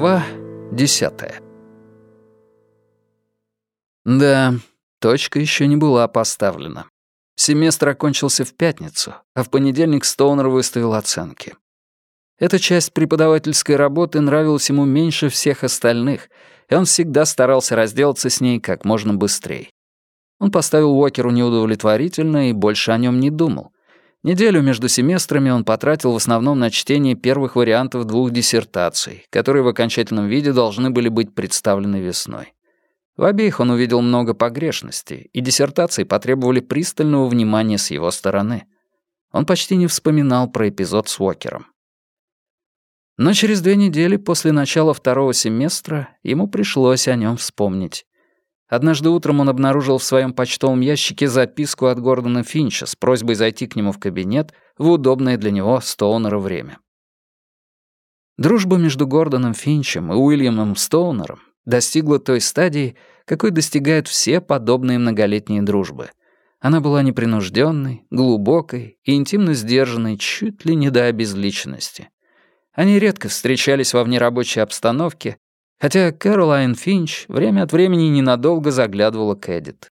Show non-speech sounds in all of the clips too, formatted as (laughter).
Глава десятая. Да, точка еще не была поставлена. Семестр окончился в пятницу, а в понедельник Стоунер выставил оценки. Эта часть преподавательской работы нравилась ему меньше всех остальных, и он всегда старался разделаться с ней как можно быстрее. Он поставил Уокеру неудовлетворительно и больше о нем не думал — Неделю между семестрами он потратил в основном на чтение первых вариантов двух диссертаций, которые в окончательном виде должны были быть представлены весной. В обеих он увидел много погрешностей, и диссертации потребовали пристального внимания с его стороны. Он почти не вспоминал про эпизод с Уокером. Но через две недели после начала второго семестра ему пришлось о нем вспомнить. Однажды утром он обнаружил в своем почтовом ящике записку от Гордона Финча с просьбой зайти к нему в кабинет в удобное для него Стоунера время. Дружба между Гордоном Финчем и Уильямом Стоунером достигла той стадии, какой достигают все подобные многолетние дружбы. Она была непринужденной, глубокой и интимно сдержанной чуть ли не до обезличенности. Они редко встречались во внерабочей обстановке, Хотя Кэролайн Финч время от времени ненадолго заглядывала к Эдит.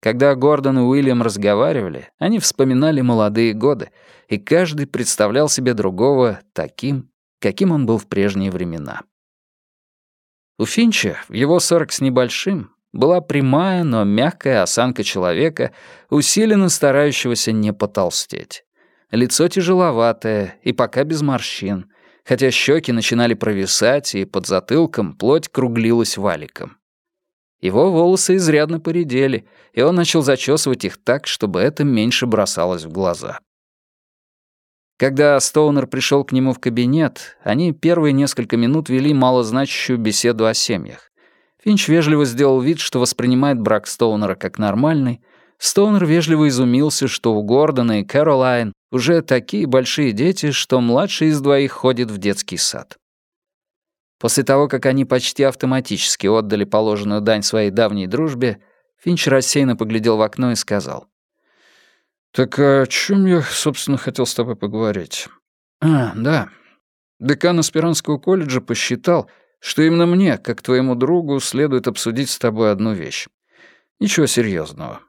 Когда Гордон и Уильям разговаривали, они вспоминали молодые годы, и каждый представлял себе другого таким, каким он был в прежние времена. У Финча, в его сорок с небольшим, была прямая, но мягкая осанка человека, усиленно старающегося не потолстеть. Лицо тяжеловатое и пока без морщин, хотя щеки начинали провисать, и под затылком плоть круглилась валиком. Его волосы изрядно поредели, и он начал зачесывать их так, чтобы это меньше бросалось в глаза. Когда Стоунер пришел к нему в кабинет, они первые несколько минут вели малозначащую беседу о семьях. Финч вежливо сделал вид, что воспринимает брак Стоунера как нормальный. Стоунер вежливо изумился, что у Гордона и Кэролайн уже такие большие дети, что младший из двоих ходит в детский сад. После того, как они почти автоматически отдали положенную дань своей давней дружбе, Финч рассеянно поглядел в окно и сказал. «Так о чем я, собственно, хотел с тобой поговорить?» «А, да. Декан Аспиранского колледжа посчитал, что именно мне, как твоему другу, следует обсудить с тобой одну вещь. Ничего серьезного.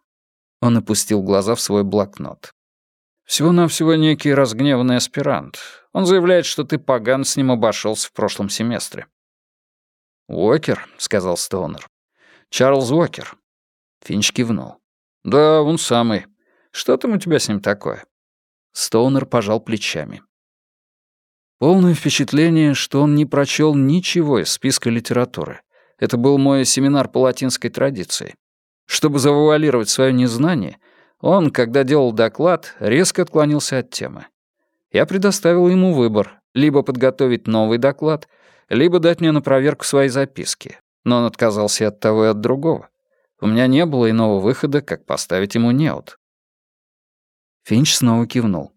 Он опустил глаза в свой блокнот. Всего-навсего некий разгневанный аспирант. Он заявляет, что ты поган с ним обошелся в прошлом семестре. «Уокер», — сказал Стоунер. «Чарльз Уокер». Финч кивнул. «Да, он самый. Что там у тебя с ним такое?» Стоунер пожал плечами. Полное впечатление, что он не прочел ничего из списка литературы. Это был мой семинар по латинской традиции. Чтобы завуалировать свое незнание — он, когда делал доклад, резко отклонился от темы. Я предоставил ему выбор — либо подготовить новый доклад, либо дать мне на проверку свои записки. Но он отказался от того и от другого. У меня не было иного выхода, как поставить ему неуд. Финч снова кивнул.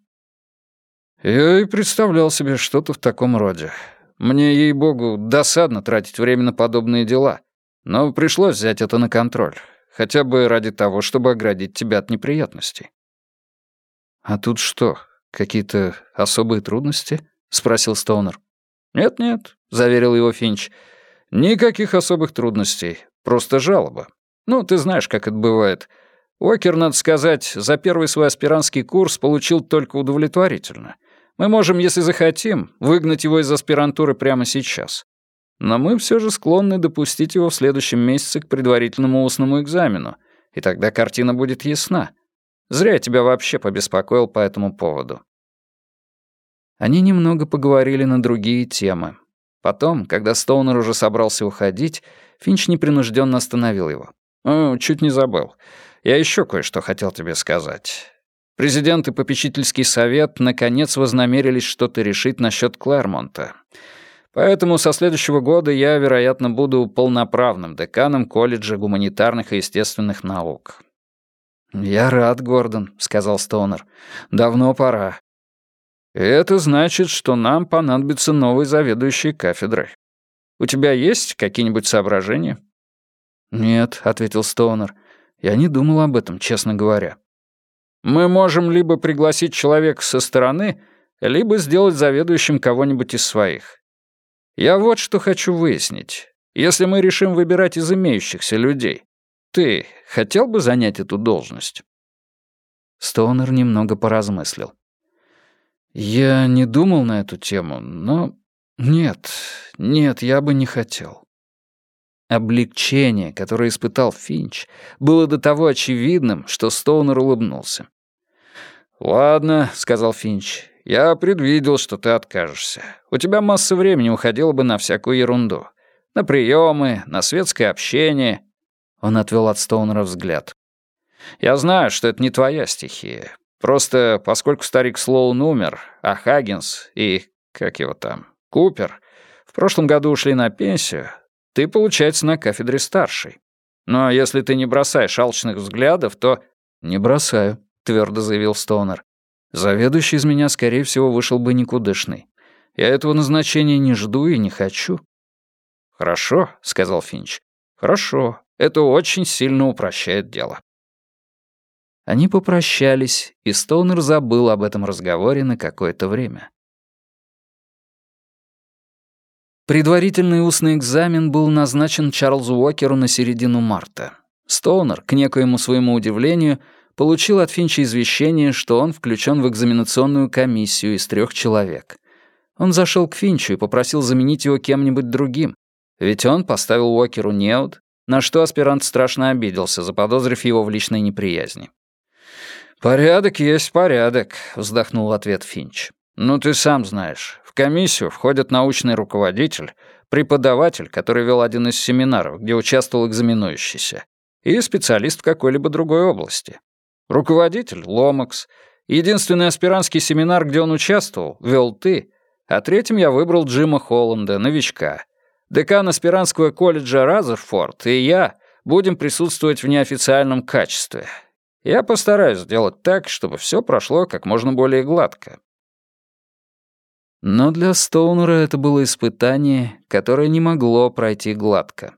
«Я и представлял себе что-то в таком роде. Мне, ей-богу, досадно тратить время на подобные дела, но пришлось взять это на контроль. Хотя бы ради того, чтобы оградить тебя от неприятностей. «А тут что, какие-то особые трудности?» — спросил Стоунер. «Нет-нет», — заверил его Финч. «Никаких особых трудностей, просто жалоба. Ну, ты знаешь, как это бывает. Уокер, надо сказать, за первый свой аспирантский курс получил только удовлетворительно. Мы можем, если захотим, выгнать его из аспирантуры прямо сейчас. Но мы все же склонны допустить его в следующем месяце к предварительному устному экзамену, и тогда картина будет ясна. Зря я тебя вообще побеспокоил по этому поводу». Они немного поговорили на другие темы. Потом, когда Стоунер уже собрался уходить, Финч непринужденно остановил его. «О, чуть не забыл. Я еще кое-что хотел тебе сказать. Президент и попечительский совет наконец вознамерились что-то решить насчет Клэрмонта. Поэтому со следующего года я, вероятно, буду полноправным деканом колледжа гуманитарных и естественных наук». «Я рад, Гордон», — сказал Стоунер. «Давно пора». «Это значит, что нам понадобится новый заведующий кафедрой. У тебя есть какие-нибудь соображения?» «Нет», — ответил Стоунер. «Я не думал об этом, честно говоря». «Мы можем либо пригласить человека со стороны, либо сделать заведующим кого-нибудь из своих. Я вот что хочу выяснить. Если мы решим выбирать из имеющихся людей, ты хотел бы занять эту должность?» Стоунер немного поразмыслил. «Я не думал на эту тему, но... Нет, нет, я бы не хотел». Облегчение, которое испытал Финч, было до того очевидным, что Стоунер улыбнулся. «Ладно», — сказал Финч, — «я предвидел, что ты откажешься. У тебя масса времени уходила бы на всякую ерунду. На приемы, на светское общение». Он отвел от Стоунера взгляд. «Я знаю, что это не твоя стихия. Просто поскольку старик Слоун умер, а Хаггинс и, как его там, Купер в прошлом году ушли на пенсию, ты, получается, на кафедре старший. Но если ты не бросаешь алчных взглядов, то...» «Не бросаю», — твердо заявил Стоунер. «Заведующий из меня, скорее всего, вышел бы никудышный. Я этого назначения не жду и не хочу. «Хорошо», — сказал Финч. «Хорошо. Это очень сильно упрощает дело». Они попрощались, и Стоунер забыл об этом разговоре на какое-то время. Предварительный устный экзамен был назначен Чарльзу Уокеру на середину марта. Стоунер, к некоему своему удивлению, получил от Финча извещение, что он включен в экзаменационную комиссию из трех человек. Он зашел к Финчу и попросил заменить его кем-нибудь другим, ведь он поставил Уокеру неуд, на что аспирант страшно обиделся, заподозрив его в личной неприязни. «Порядок есть порядок», — вздохнул в ответ Финч. «Ну, ты сам знаешь, в комиссию входят научный руководитель, преподаватель, который вел один из семинаров, где участвовал экзаменующийся, и специалист в какой-либо другой области. Руководитель — Ломакс. Единственный аспирантский семинар, где он участвовал, вел ты, а третьим я выбрал Джима Холланда, новичка. Декан аспирантского колледжа Разерфорд и я будем присутствовать в неофициальном качестве. Я постараюсь сделать так, чтобы все прошло как можно более гладко. Но для Стоунера это было испытание, которое не могло пройти гладко.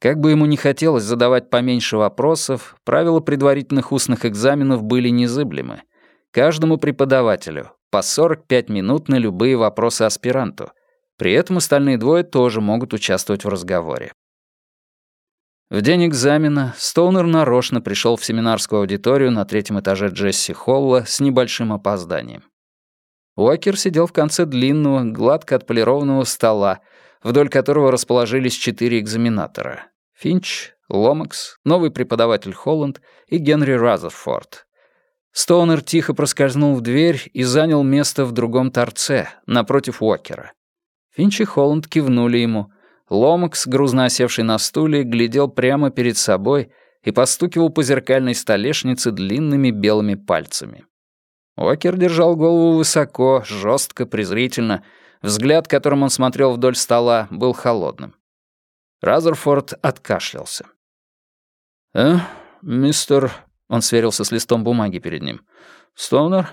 Как бы ему ни хотелось задавать поменьше вопросов, правила предварительных устных экзаменов были незыблемы. Каждому преподавателю по 45 минут на любые вопросы аспиранту, при этом остальные двое тоже могут участвовать в разговоре. В день экзамена Стоунер нарочно пришел в семинарскую аудиторию на третьем этаже Джесси Холла с небольшим опозданием. Уокер сидел в конце длинного, гладко отполированного стола, вдоль которого расположились четыре экзаменатора. Финч, Ломакс, новый преподаватель Холланд и Генри Разерфорд. Стоунер тихо проскользнул в дверь и занял место в другом торце, напротив Уокера. Финч и Холланд кивнули ему. Ломакс, грузно осевший на стуле, глядел прямо перед собой и постукивал по зеркальной столешнице длинными белыми пальцами. Уокер держал голову высоко, жестко, презрительно. Взгляд, которым он смотрел вдоль стола, был холодным. Разерфорд откашлялся. «Э, мистер...» — он сверился с листом бумаги перед ним. «Стоунер,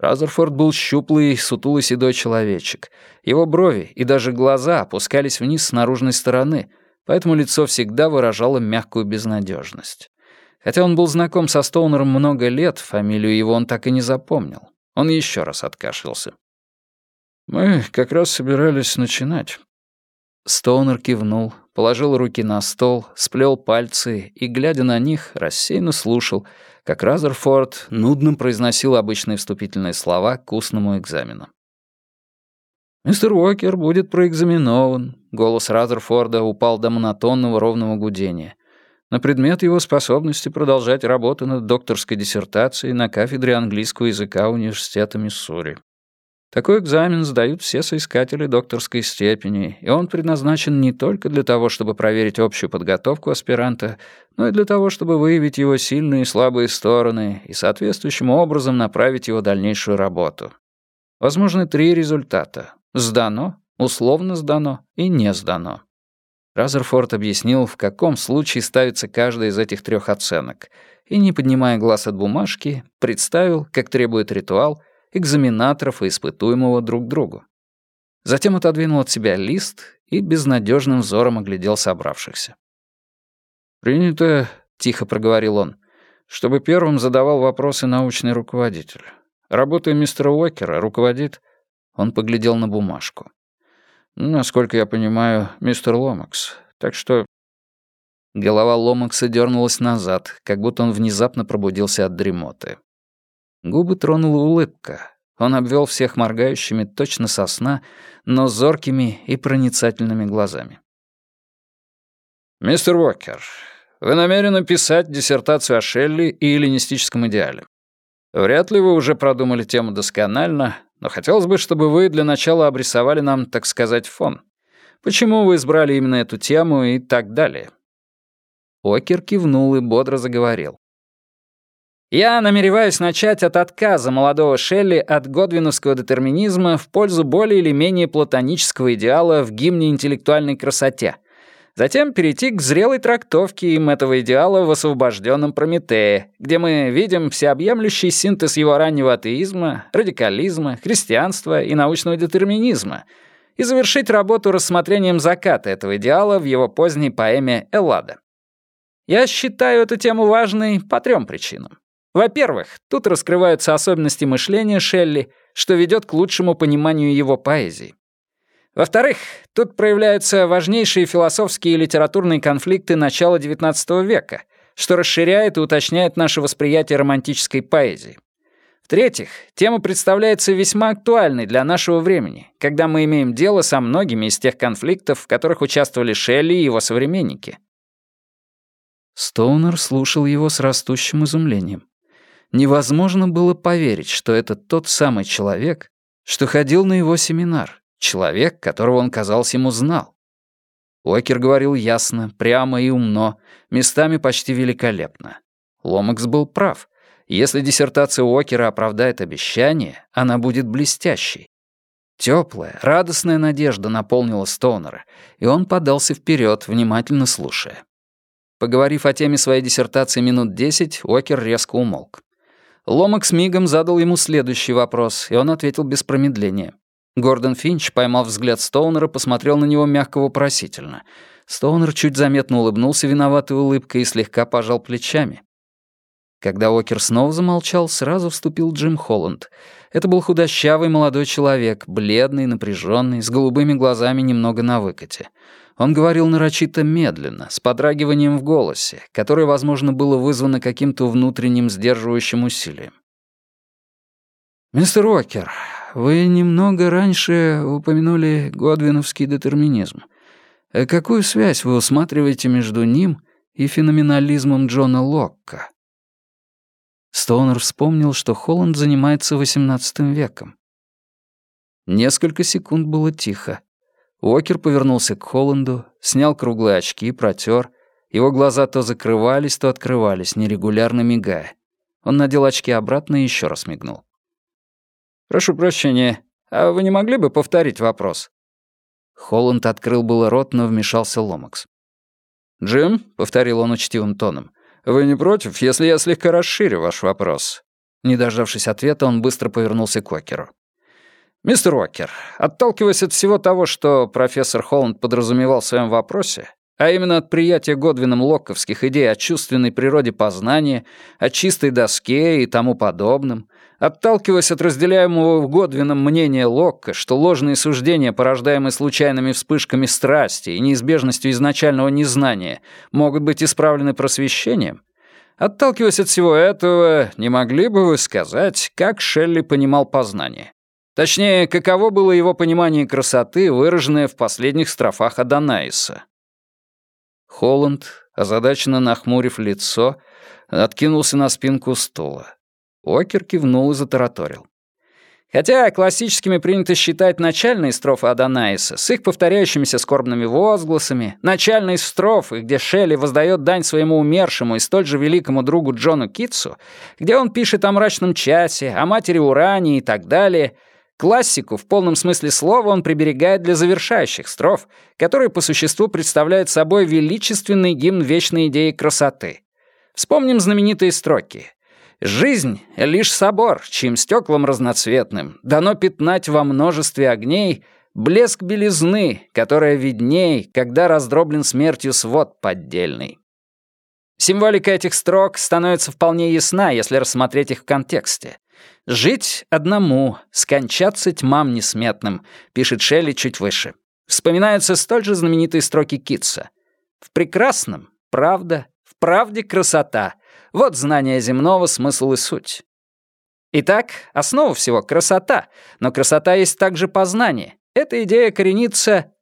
Разерфорд был щуплый, сутулый седой человечек. Его брови и даже глаза опускались вниз с наружной стороны, поэтому лицо всегда выражало мягкую безнадежность. Хотя он был знаком со Стоунером много лет, фамилию его он так и не запомнил. Он еще раз откашлялся. «Мы как раз собирались начинать». Стоунер кивнул, положил руки на стол, сплел пальцы и, глядя на них, рассеянно слушал — как Разерфорд нудно произносил обычные вступительные слова к устному экзамену. «Мистер Уокер будет проэкзаменован», — голос Разерфорда упал до монотонного ровного гудения, на предмет его способности продолжать работу над докторской диссертацией на кафедре английского языка Университета Миссури. Такой экзамен сдают все соискатели докторской степени, и он предназначен не только для того, чтобы проверить общую подготовку аспиранта, но и для того, чтобы выявить его сильные и слабые стороны и соответствующим образом направить его дальнейшую работу. Возможны три результата. Сдано, условно сдано и не сдано. Разерфорд объяснил, в каком случае ставится каждая из этих трех оценок, и, не поднимая глаз от бумажки, представил, как требует ритуал — экзаменаторов и испытуемого друг другу. Затем отодвинул от себя лист и безнадежным взором оглядел собравшихся. «Принято», — тихо проговорил он, — «чтобы первым задавал вопросы научный руководитель. Работа мистера Уокера руководит...» Он поглядел на бумажку. Насколько я понимаю, мистер Ломакс. Так что...» Голова Ломакса дернулась назад, как будто он внезапно пробудился от дремоты. Губы тронула улыбка. Он обвел всех моргающими точно со сна, но зоркими и проницательными глазами. «Мистер Уокер, вы намерены писать диссертацию о Шелли и эллинистическом идеале. Вряд ли вы уже продумали тему досконально, но хотелось бы, чтобы вы для начала обрисовали нам, так сказать, фон. Почему вы избрали именно эту тему и так далее?» Окер кивнул и бодро заговорил. Я намереваюсь начать от отказа молодого Шелли от годвиновского детерминизма в пользу более или менее платонического идеала в гимне интеллектуальной красоте. Затем перейти к зрелой трактовке им этого идеала в освобожденном Прометее, где мы видим всеобъемлющий синтез его раннего атеизма, радикализма, христианства и научного детерминизма, и завершить работу рассмотрением заката этого идеала в его поздней поэме «Эллада». Я считаю эту тему важной по трем причинам. Во-первых, тут раскрываются особенности мышления Шелли, что ведет к лучшему пониманию его поэзии. Во-вторых, тут проявляются важнейшие философские и литературные конфликты начала XIX века, что расширяет и уточняет наше восприятие романтической поэзии. В-третьих, тема представляется весьма актуальной для нашего времени, когда мы имеем дело со многими из тех конфликтов, в которых участвовали Шелли и его современники. Стоунер слушал его с растущим изумлением. Невозможно было поверить, что это тот самый человек, что ходил на его семинар, человек, которого он, казалось, ему знал. Уокер говорил ясно, прямо и умно, местами почти великолепно. Ломакс был прав. Если диссертация Уокера оправдает обещание, она будет блестящей. Теплая, радостная надежда наполнила Стоунера, и он подался вперед, внимательно слушая. Поговорив о теме своей диссертации минут десять, Уокер резко умолк. Ломак с мигом задал ему следующий вопрос, и он ответил без промедления. Гордон Финч, поймав взгляд Стоунера, посмотрел на него мягко вопросительно. Стоунер чуть заметно улыбнулся виноватой улыбкой и слегка пожал плечами. Когда Окер снова замолчал, сразу вступил Джим Холланд. Это был худощавый молодой человек, бледный, напряженный, с голубыми глазами немного на выкате. Он говорил нарочито медленно, с подрагиванием в голосе, которое, возможно, было вызвано каким-то внутренним сдерживающим усилием. «Мистер Уокер, вы немного раньше упомянули годвиновский детерминизм. Э, какую связь вы усматриваете между ним и феноменализмом Джона Локка?» Стоунер вспомнил, что Холланд занимается XVIII веком. Несколько секунд было тихо. Уокер повернулся к Холланду, снял круглые очки, протер. Его глаза то закрывались, то открывались, нерегулярно мигая. Он надел очки обратно и еще раз мигнул. «Прошу прощения, а вы не могли бы повторить вопрос?» Холланд открыл было рот, но вмешался Ломакс. «Джим», — повторил он учтивым тоном, — «вы не против, если я слегка расширю ваш вопрос?» Не дождавшись ответа, он быстро повернулся к Океру. «Мистер Уокер, отталкиваясь от всего того, что профессор Холланд подразумевал в своем вопросе, а именно от приятия Годвином локковских идей о чувственной природе познания, о чистой доске и тому подобном, отталкиваясь от разделяемого Годвином мнения Локка, что ложные суждения, порождаемые случайными вспышками страсти и неизбежностью изначального незнания, могут быть исправлены просвещением, отталкиваясь от всего этого, не могли бы вы сказать, как Шелли понимал познание? Точнее, каково было его понимание красоты, выраженное в последних строфах Аданаиса. Холланд, озадаченно нахмурив лицо, откинулся на спинку стула. Окер кивнул и затараторил. Хотя классическими принято считать начальные строфы Аданаиса с их повторяющимися скорбными возгласами, начальные строфы, где Шелли воздает дань своему умершему и столь же великому другу Джону Китсу, где он пишет о мрачном часе, о матери Уране и так далее — Классику в полном смысле слова он приберегает для завершающих строф, которые по существу представляют собой величественный гимн вечной идеи красоты. Вспомним знаменитые строки. «Жизнь — лишь собор, чьим стеклом разноцветным дано пятнать во множестве огней блеск белизны, которая видней, когда раздроблен смертью свод поддельный». Символика этих строк становится вполне ясна, если рассмотреть их в контексте. «Жить одному, скончаться тьмам несметным», пишет Шелли чуть выше. Вспоминаются столь же знаменитые строки Китса. «В прекрасном — правда, в правде — красота. Вот знание земного, смысл и суть». Итак, основа всего — красота, но красота есть также познание. Эта идея коренится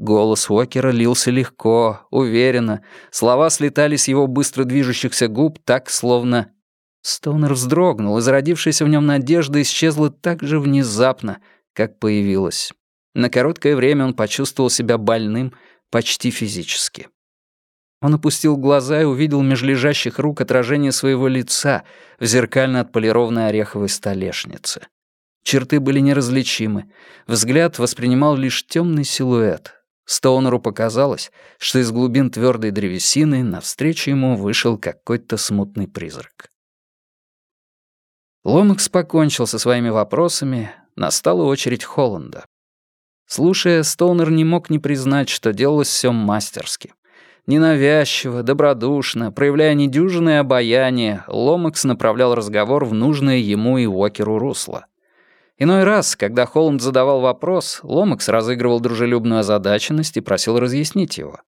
Голос Уокера лился легко, уверенно. Слова слетали с его быстро движущихся губ так, словно... Стоунер вздрогнул, и зародившаяся в нем надежда исчезла так же внезапно, как появилась. На короткое время он почувствовал себя больным почти физически. Он опустил глаза и увидел меж лежащих рук отражение своего лица в зеркально отполированной ореховой столешнице. Черты были неразличимы. Взгляд воспринимал лишь темный силуэт, Стоунеру показалось, что из глубин твердой древесины навстречу ему вышел какой-то смутный призрак. Ломакс покончил со своими вопросами, настала очередь Холланда. Слушая, Стоунер не мог не признать, что делалось все мастерски. Ненавязчиво, добродушно, проявляя недюжинное обаяние, Ломакс направлял разговор в нужное ему и Уокеру русло. Иной раз, когда Холланд задавал вопрос, Ломакс разыгрывал дружелюбную озадаченность и просил разъяснить его.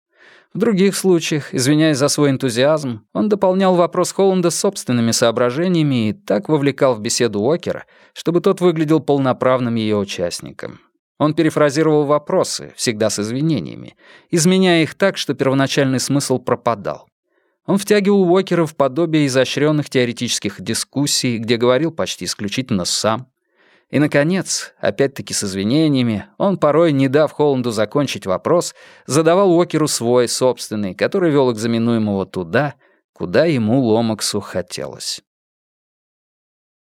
В других случаях, извиняясь за свой энтузиазм, он дополнял вопрос Холланда собственными соображениями и так вовлекал в беседу Уокера, чтобы тот выглядел полноправным ее участником. Он перефразировал вопросы, всегда с извинениями, изменяя их так, что первоначальный смысл пропадал. Он втягивал Уокера в подобие изощренных теоретических дискуссий, где говорил почти исключительно сам, и, наконец, опять-таки с извинениями, он порой, не дав Холланду закончить вопрос, задавал Уокеру свой, собственный, который вел экзаменуемого туда, куда ему Ломаксу хотелось.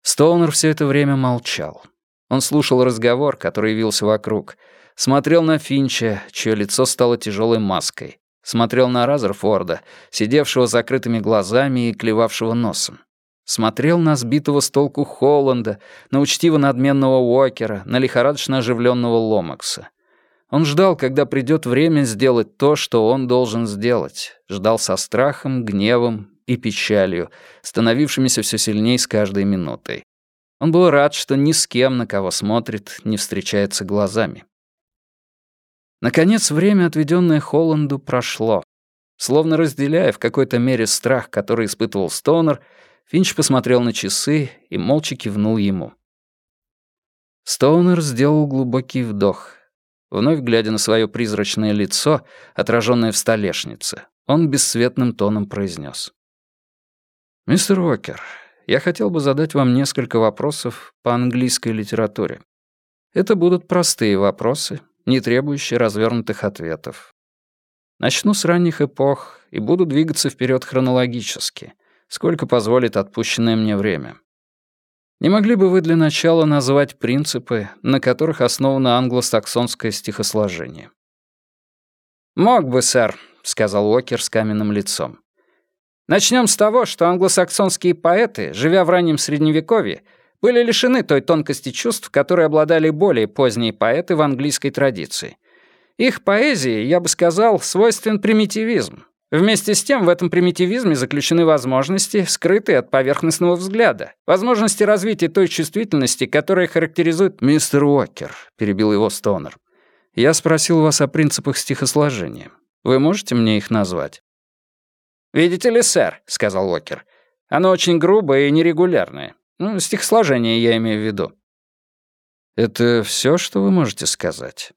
Стоунер все это время молчал. Он слушал разговор, который явился вокруг, смотрел на Финча, чье лицо стало тяжелой маской, смотрел на Разерфорда, сидевшего закрытыми глазами и клевавшего носом. Смотрел на сбитого с толку Холланда, на учтиво-надменного Уокера, на лихорадочно оживленного Ломакса. Он ждал, когда придет время сделать то, что он должен сделать. Ждал со страхом, гневом и печалью, становившимися все сильнее с каждой минутой. Он был рад, что ни с кем, на кого смотрит, не встречается глазами. Наконец, время, отведенное Холланду, прошло. Словно разделяя в какой-то мере страх, который испытывал Стоунер, Финч посмотрел на часы и молча кивнул ему. Стоунер сделал глубокий вдох. Вновь глядя на свое призрачное лицо, отраженное в столешнице, он бесцветным тоном произнес. «Мистер Уокер, я хотел бы задать вам несколько вопросов по английской литературе. Это будут простые вопросы, не требующие развернутых ответов. Начну с ранних эпох и буду двигаться вперед хронологически — сколько позволит отпущенное мне время. Не могли бы вы для начала назвать принципы, на которых основано англосаксонское стихосложение? «Мог бы, сэр», — сказал Уокер с каменным лицом. Начнем с того, что англосаксонские поэты, живя в раннем Средневековье, были лишены той тонкости чувств, которой обладали более поздние поэты в английской традиции. Их поэзии, я бы сказал, свойствен примитивизм, Вместе с тем в этом примитивизме заключены возможности, скрытые от поверхностного взгляда, возможности развития той чувствительности, которая характеризует «Мистер Уокер», — перебил его Стоунер. «Я спросил вас о принципах стихосложения. Вы можете мне их назвать?» «Видите ли, сэр», — сказал Уокер, — «оно очень грубое и нерегулярное. Ну, стихосложение я имею в виду». «Это все, что вы можете сказать?»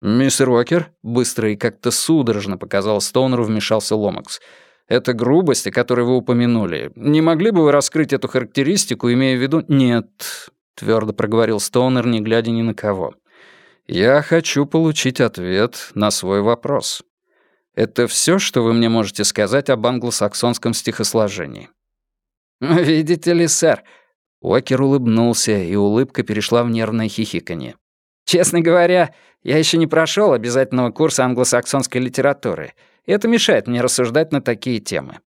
«Мистер Уокер», — быстро и как-то судорожно показал Стоунеру, вмешался Ломакс. «Это грубость, о которой вы упомянули. Не могли бы вы раскрыть эту характеристику, имея в виду...» «Нет», — твердо проговорил Стоунер, не глядя ни на кого. «Я хочу получить ответ на свой вопрос. Это все, что вы мне можете сказать об англосаксонском стихосложении?» (laughs) «Видите ли, сэр...» Уокер улыбнулся, и улыбка перешла в нервное хихиканье. «Честно говоря, я еще не прошел обязательного курса англосаксонской литературы, и это мешает мне рассуждать на такие темы».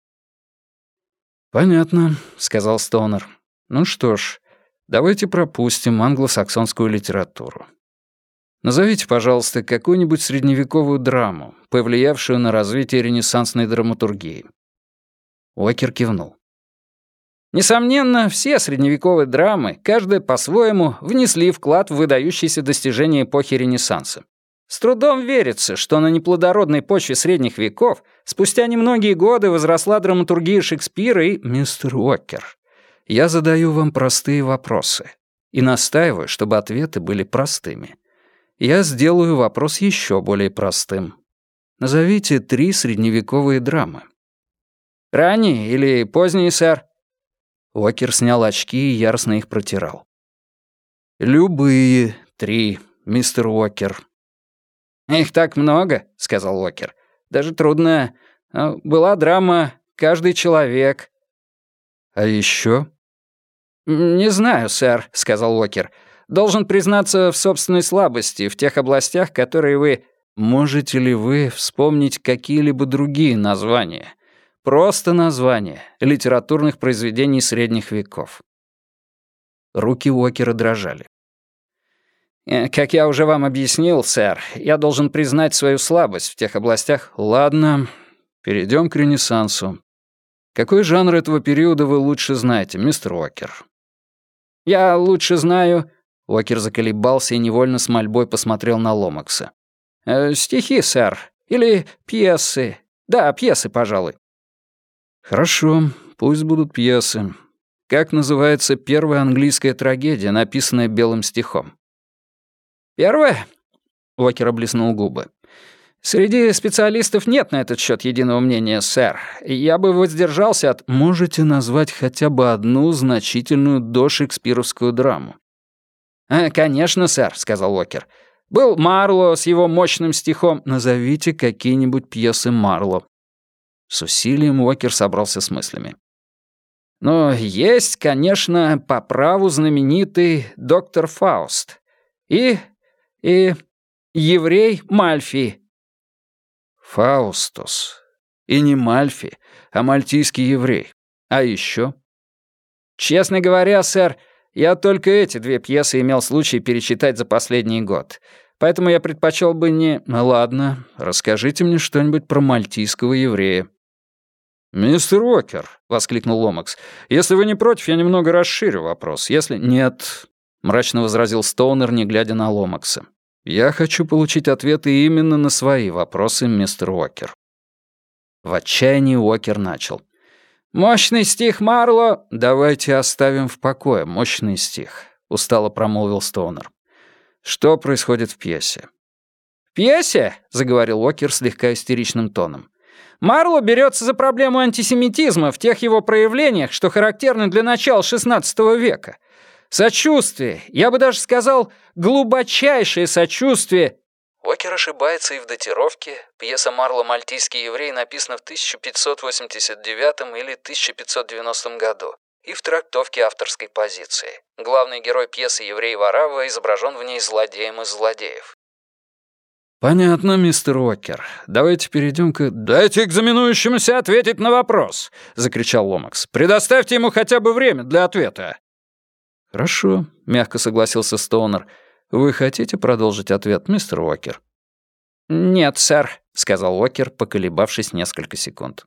«Понятно», — сказал Стоунер. «Ну что ж, давайте пропустим англосаксонскую литературу. Назовите, пожалуйста, какую-нибудь средневековую драму, повлиявшую на развитие ренессансной драматургии». Уокер кивнул. Несомненно, все средневековые драмы, каждая по-своему, внесли вклад в выдающиеся достижения эпохи Ренессанса. С трудом верится, что на неплодородной почве средних веков спустя немногие годы возросла драматургия Шекспира и... Мистер Уокер, я задаю вам простые вопросы и настаиваю, чтобы ответы были простыми. Я сделаю вопрос еще более простым. Назовите три средневековые драмы. Ранние или поздние, сэр? Уокер снял очки и яростно их протирал. «Любые три, мистер Уокер», «Их так много», — сказал Уокер. «Даже трудно. А, была драма «Каждый человек». «А еще?» «Не знаю, сэр», — сказал Уокер. «Должен признаться в собственной слабости в тех областях, которые вы...» «Можете ли вы вспомнить какие-либо другие названия?» Просто названия литературных произведений средних веков. Руки Уокера дрожали. Э, «Как я уже вам объяснил, сэр, я должен признать свою слабость в тех областях». «Ладно, перейдем к Ренессансу. Какой жанр этого периода вы лучше знаете, мистер Уокер?» «Я лучше знаю...» Уокер заколебался и невольно с мольбой посмотрел на Ломакса. «Э, «Стихи, сэр. Или пьесы. Да, пьесы, пожалуй». «Хорошо, пусть будут пьесы. Как называется первая английская трагедия, написанная белым стихом?» Первое, Уокер облизнул губы. Среди специалистов нет на этот счет единого мнения, сэр. Я бы воздержался от... Можете назвать хотя бы одну значительную дошекспировскую драму? «Э, «Конечно, сэр», — сказал Уокер. «Был Марло с его мощным стихом. Назовите какие-нибудь пьесы Марло». С усилием Уокер собрался с мыслями. «Но есть, конечно, по праву знаменитый доктор Фауст. И и еврей Мальфи». «Фаустус. И не Мальфи, а мальтийский еврей. А еще?» «Честно говоря, сэр, я только эти две пьесы имел случай перечитать за последний год. Поэтому я предпочел бы не... Ну, ладно, расскажите мне что-нибудь про мальтийского еврея». «Мистер Уокер», — воскликнул Ломакс, — «если вы не против, я немного расширю вопрос. Если...» «Нет», — мрачно возразил Стоунер, не глядя на Ломакса. Я хочу получить ответы именно на свои вопросы, мистер Уокер. В отчаянии Уокер начал. «Мощный стих Марло...» «Давайте оставим в покое мощный стих», — устало промолвил Стоунер. «Что происходит в пьесе?» «В пьесе?» — заговорил Уокер слегка истеричным тоном. «Марло берется за проблему антисемитизма в тех его проявлениях, что характерны для начала XVI века. Сочувствие, я бы даже сказал, глубочайшее сочувствие. Уокер ошибается и в датировке. Пьеса Марло «Мальтийский еврей» написана в 1589 или 1590 году и в трактовке авторской позиции. Главный герой пьесы «Еврей Варава» изображен в ней злодеем из злодеев. «Понятно, мистер Уокер. Давайте перейдем к...» «Дайте экзаменующемуся ответить на вопрос!» — закричал Ломакс. «Предоставьте ему хотя бы время для ответа!» «Хорошо», — мягко согласился Стоунер. «Вы хотите продолжить ответ, мистер Уокер?» «Нет, сэр», — сказал Уокер, поколебавшись несколько секунд.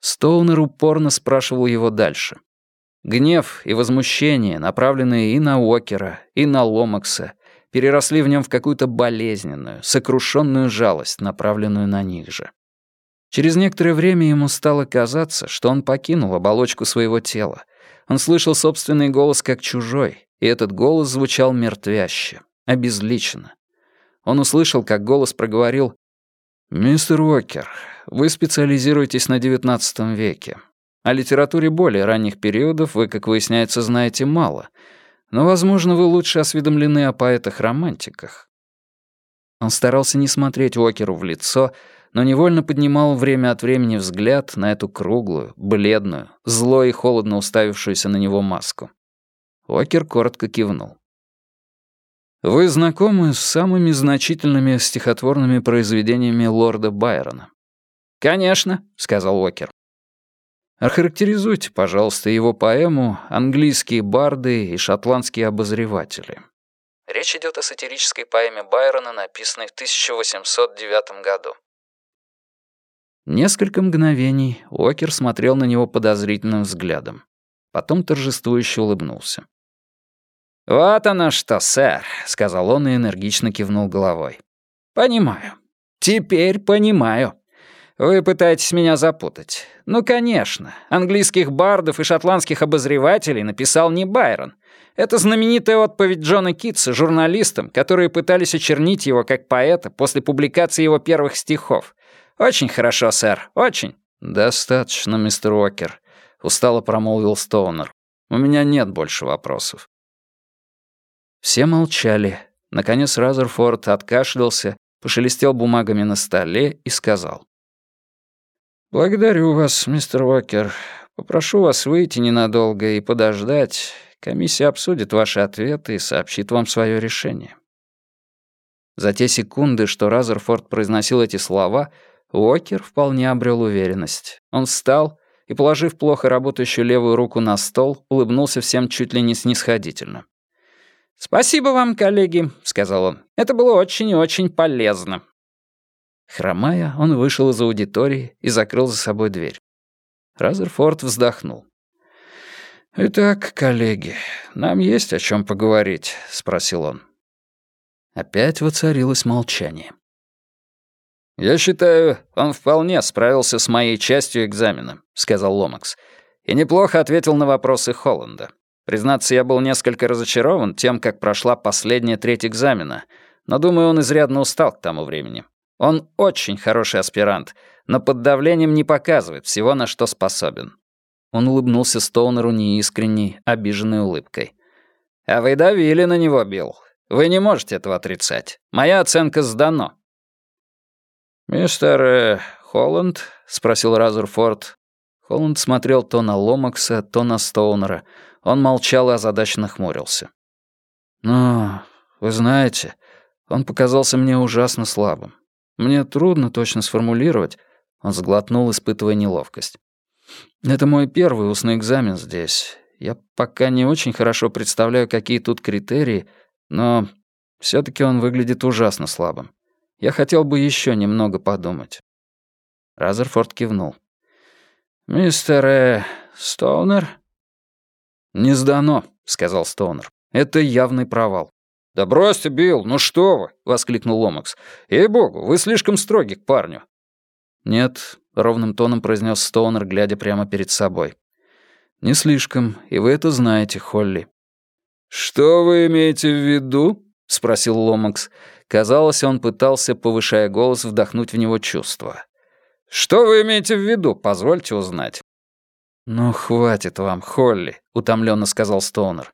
Стоунер упорно спрашивал его дальше. Гнев и возмущение, направленные и на Уокера, и на Ломакса, переросли в нем в какую-то болезненную, сокрушенную жалость, направленную на них же. Через некоторое время ему стало казаться, что он покинул оболочку своего тела, он слышал собственный голос как чужой, и этот голос звучал мертвяще, обезличенно. Он услышал, как голос проговорил «Мистер Уокер, вы специализируетесь на XIX веке. О литературе более ранних периодов вы, как выясняется, знаете мало, но, возможно, вы лучше осведомлены о поэтах-романтиках». Он старался не смотреть Уокеру в лицо, но невольно поднимал время от времени взгляд на эту круглую, бледную, зло и холодно уставившуюся на него маску. Окер коротко кивнул. «Вы знакомы с самыми значительными стихотворными произведениями лорда Байрона?» «Конечно», — сказал Окер. Охарактеризуйте, пожалуйста, его поэму «Английские барды и шотландские обозреватели». Речь идет о сатирической поэме Байрона, написанной в 1809 году. Несколько мгновений Уокер смотрел на него подозрительным взглядом. Потом торжествующе улыбнулся. «Вот оно что, сэр», — сказал он и энергично кивнул головой. «Понимаю. Теперь понимаю. Вы пытаетесь меня запутать. Ну, конечно, английских бардов и шотландских обозревателей написал не Байрон. Это знаменитая отповедь Джона Китса журналистам, которые пытались очернить его как поэта после публикации его первых стихов. Очень хорошо, сэр, очень. «Достаточно, мистер Уокер», — устало промолвил Стоунер. «У меня нет больше вопросов». Все молчали. Наконец Разерфорд откашлялся, пошелестел бумагами на столе и сказал. «Благодарю вас, мистер Уокер. Попрошу вас выйти ненадолго и подождать. Комиссия обсудит ваши ответы и сообщит вам свое решение». За те секунды, что Разерфорд произносил эти слова, Уокер вполне обрел уверенность. Он встал и, положив плохо работающую левую руку на стол, улыбнулся всем чуть ли не снисходительно. «Спасибо вам, коллеги», — сказал он. «Это было очень и очень полезно». Хромая, он вышел из аудитории и закрыл за собой дверь. Разерфорд вздохнул. «Итак, коллеги, нам есть о чем поговорить?» — спросил он. Опять воцарилось молчание. «Я считаю, он вполне справился с моей частью экзамена», — сказал Ломакс. «И неплохо ответил на вопросы Холланда. Признаться, я был несколько разочарован тем, как прошла последняя треть экзамена, но думаю, он изрядно устал к тому времени. Он очень хороший аспирант, но под давлением не показывает всего, на что способен». Он улыбнулся Стоунеру неискренней, обиженной улыбкой. «А вы давили на него, Билл. Вы не можете этого отрицать. Моя оценка сдана». «Мистер э, Холланд?» — спросил Разерфорд. Холланд смотрел то на Ломакса, то на Стоунера. Он молчал и озадаченно хмурился. «Ну, вы знаете, он показался мне ужасно слабым. Мне трудно точно сформулировать. Он сглотнул, испытывая неловкость. Это мой первый устный экзамен здесь. Я пока не очень хорошо представляю, какие тут критерии, но все таки он выглядит ужасно слабым. Я хотел бы еще немного подумать. Разерфорд кивнул. «Мистер э, Стоунер?» «Не сдано», — сказал Стоунер. «Это явный провал. «Да бросьте, Билл, ну что вы!» — воскликнул Ломакс. «Ей-богу, вы слишком строги к парню». «Нет», — ровным тоном произнес Стоунер, глядя прямо перед собой. «Не слишком, и вы это знаете, Холли». «Что вы имеете в виду?» — спросил Ломакс. Казалось, он пытался, повышая голос, вдохнуть в него чувства. «Что вы имеете в виду? Позвольте узнать». «Ну, хватит вам, Холли», — утомленно сказал Стоунер.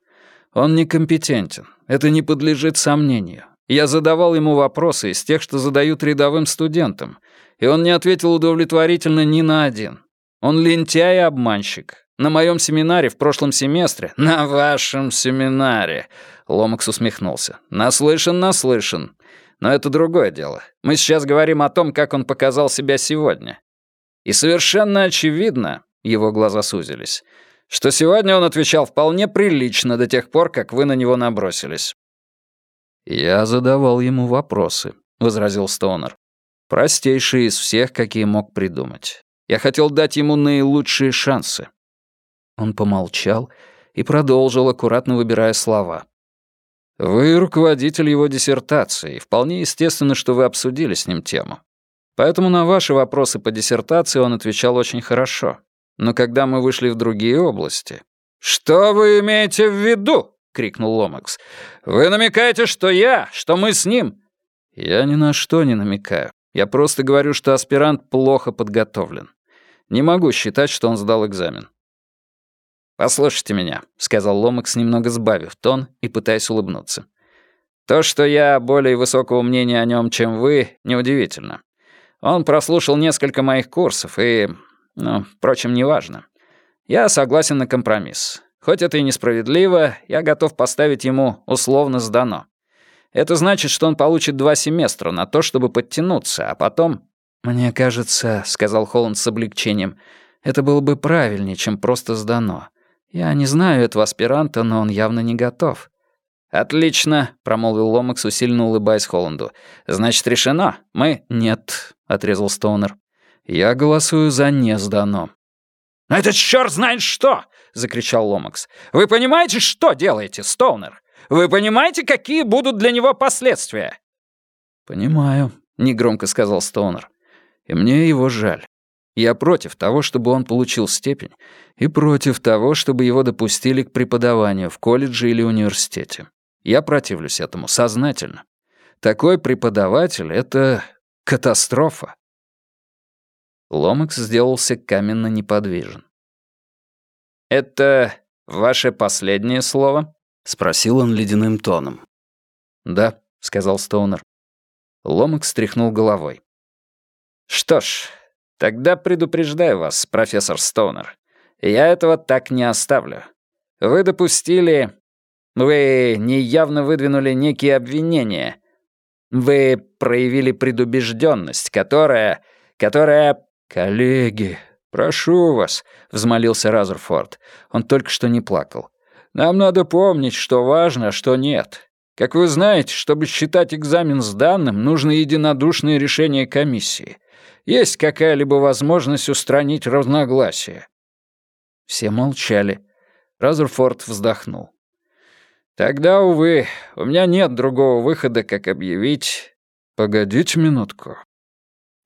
«Он некомпетентен. Это не подлежит сомнению. Я задавал ему вопросы из тех, что задают рядовым студентам, и он не ответил удовлетворительно ни на один. Он лентяй и обманщик. На моем семинаре в прошлом семестре... (laughs) На вашем семинаре... Ломакс усмехнулся. Наслышан, наслышан. Но это другое дело. Мы сейчас говорим о том, как он показал себя сегодня. И совершенно очевидно, его глаза сузились, что сегодня он отвечал вполне прилично до тех пор, как вы на него набросились». «Я задавал ему вопросы», — возразил Стоунер. «Простейшие из всех, какие мог придумать. Я хотел дать ему наилучшие шансы». Он помолчал и продолжил, аккуратно выбирая слова. «Вы руководитель его диссертации, и вполне естественно, что вы обсудили с ним тему. Поэтому на ваши вопросы по диссертации он отвечал очень хорошо. Но когда мы вышли в другие области... «Что вы имеете в виду?» — крикнул Ломакс. «Вы намекаете, что я, что мы с ним...» «Я ни на что не намекаю. Я просто говорю, что аспирант плохо подготовлен. Не могу считать, что он сдал экзамен». «Послушайте меня», — сказал Ломакс, немного сбавив тон и пытаясь улыбнуться. «То, что я более высокого мнения о нем, чем вы, неудивительно. Он прослушал несколько моих курсов и ну, впрочем, неважно. Я согласен на компромисс. Хоть это и несправедливо, я готов поставить ему условно сдано. Это значит, что он получит два семестра на то, чтобы подтянуться, а потом... «Мне кажется», — сказал Холланд с облегчением, «это было бы правильнее, чем просто сдано. Я не знаю этого аспиранта, но он явно не готов». «Отлично», — промолвил Ломакс, усиленно улыбаясь Холланду. «Значит, решено. Мы...» «Нет», — отрезал Стоунер. Я голосую за «не сдано». «Это чёрт знает что!» — закричал Ломакс. «Вы понимаете, что делаете, Стоунер? Вы понимаете, какие будут для него последствия?» «Понимаю», — негромко сказал Стоунер. «И мне его жаль. Я против того, чтобы он получил степень, и против того, чтобы его допустили к преподаванию в колледже или университете. Я противлюсь этому сознательно. Такой преподаватель — это катастрофа. Ломакс сделался каменно неподвижен. «Это ваше последнее слово?» — спросил он ледяным тоном. «Да», — сказал Стоунер. Ломакс стряхнул головой. «Что ж, тогда предупреждаю вас, профессор Стоунер. Я этого так не оставлю. Вы допустили... Вы неявно выдвинули некие обвинения. Вы проявили предубежденность, которая... которая... «Коллеги, прошу вас», — взмолился Разерфорд. Он только что не плакал. «Нам надо помнить, что важно, а что нет. Как вы знаете, чтобы считать экзамен с данным, нужно единодушное решение комиссии. Есть какая-либо возможность устранить разногласия?» Все молчали. Разерфорд вздохнул. «Тогда, увы, у меня нет другого выхода, как объявить...» «Погодите минутку».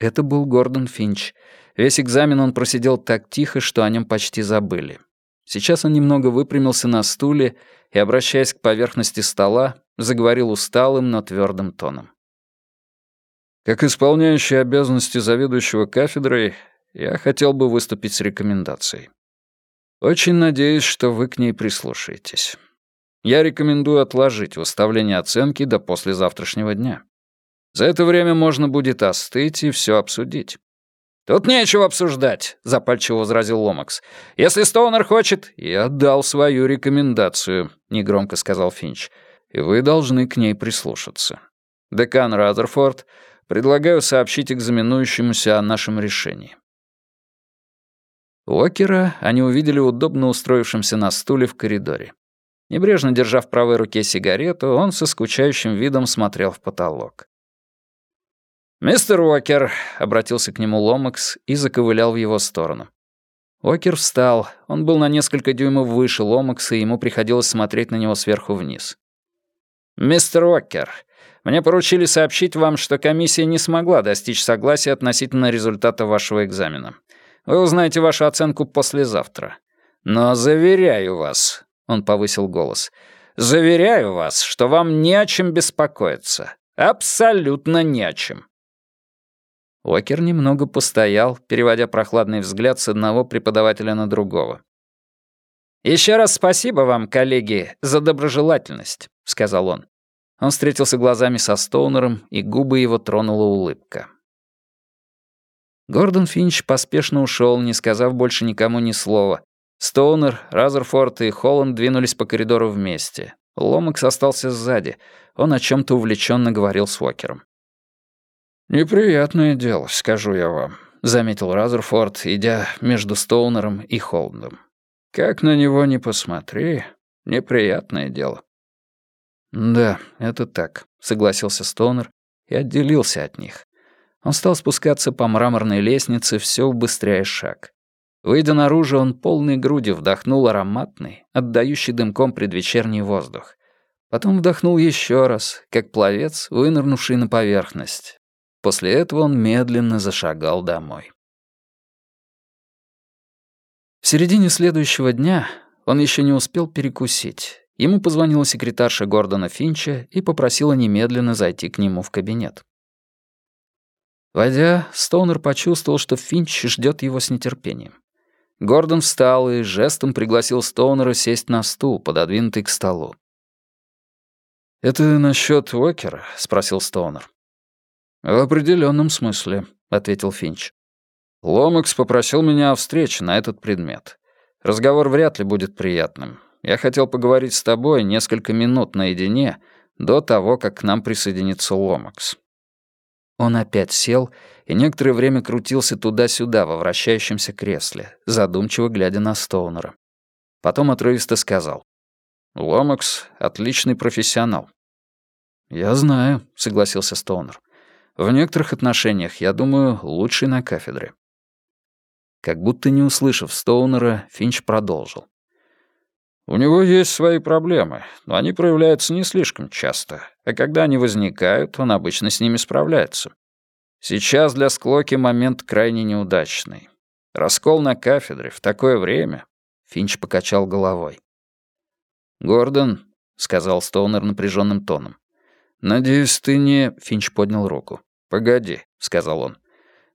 Это был Гордон Финч. Весь экзамен он просидел так тихо, что о нем почти забыли. Сейчас он немного выпрямился на стуле и, обращаясь к поверхности стола, заговорил усталым, но твердым тоном. «Как исполняющий обязанности заведующего кафедрой, я хотел бы выступить с рекомендацией. Очень надеюсь, что вы к ней прислушаетесь. Я рекомендую отложить выставление оценки до послезавтрашнего дня. За это время можно будет остыть и все обсудить. «Тут нечего обсуждать», — запальчиво возразил Ломакс. «Если Стоунер хочет...» «Я дал свою рекомендацию», — негромко сказал Финч. «И вы должны к ней прислушаться. Декан Разерфорд, предлагаю сообщить экзаменующемуся о нашем решении. Уокера они увидели удобно устроившимся на стуле в коридоре. Небрежно держа в правой руке сигарету, он со скучающим видом смотрел в потолок. «Мистер Уокер», — обратился к нему Ломакс и заковылял в его сторону. Уокер встал, он был на несколько дюймов выше Ломакса, и ему приходилось смотреть на него сверху вниз. «Мистер Уокер, мне поручили сообщить вам, что комиссия не смогла достичь согласия относительно результата вашего экзамена. Вы узнаете вашу оценку послезавтра. Но заверяю вас, он повысил голос, заверяю вас, что вам не о чем беспокоиться. Абсолютно не о чем. Уокер немного постоял, переводя прохладный взгляд с одного преподавателя на другого. «Еще раз спасибо вам, коллеги, за доброжелательность», — сказал он. Он встретился глазами со Стоунером, и губы его тронула улыбка. Гордон Финч поспешно ушел, не сказав больше никому ни слова. Стоунер, Разерфорд и Холланд двинулись по коридору вместе. Ломакс остался сзади. Он о чем то увлеченно говорил с Уокером. «Неприятное дело, скажу я вам», — заметил Разерфорд, идя между Стоунером и Холландом. «Как на него не посмотри, неприятное дело». «Да, это так», — согласился Стоунер и отделился от них. Он стал спускаться по мраморной лестнице, все убыстряя шаг. Выйдя наружу, он полной грудью вдохнул ароматный, отдающий дымком предвечерний воздух. Потом вдохнул еще раз, как пловец, вынырнувший на поверхность. После этого он медленно зашагал домой. В середине следующего дня он еще не успел перекусить. Ему позвонила секретарша Гордона Финча и попросила немедленно зайти к нему в кабинет. Войдя, Стоунер почувствовал, что Финч ждет его с нетерпением. Гордон встал и жестом пригласил Стоунера сесть на стул, пододвинутый к столу. «Это насчет Уокера?» — спросил Стоунер. «В определенном смысле», — ответил Финч. «Ломакс попросил меня о встрече на этот предмет. Разговор вряд ли будет приятным. Я хотел поговорить с тобой несколько минут наедине до того, как к нам присоединится Ломакс». Он опять сел и некоторое время крутился туда-сюда во вращающемся кресле, задумчиво глядя на Стоунера. Потом отрывисто сказал. «Ломакс — отличный профессионал». «Я знаю», — согласился Стоунер. «В некоторых отношениях, я думаю, лучший на кафедре». Как будто не услышав Стоунера, Финч продолжил. У него есть свои проблемы, но они проявляются не слишком часто, а когда они возникают, он обычно с ними справляется. Сейчас для Склоки момент крайне неудачный. Раскол на кафедре в такое время. Финч покачал головой. «Гордон», — сказал Стоунер напряженным тоном. «Надеюсь, ты не...» — Финч поднял руку. «Погоди», — сказал он.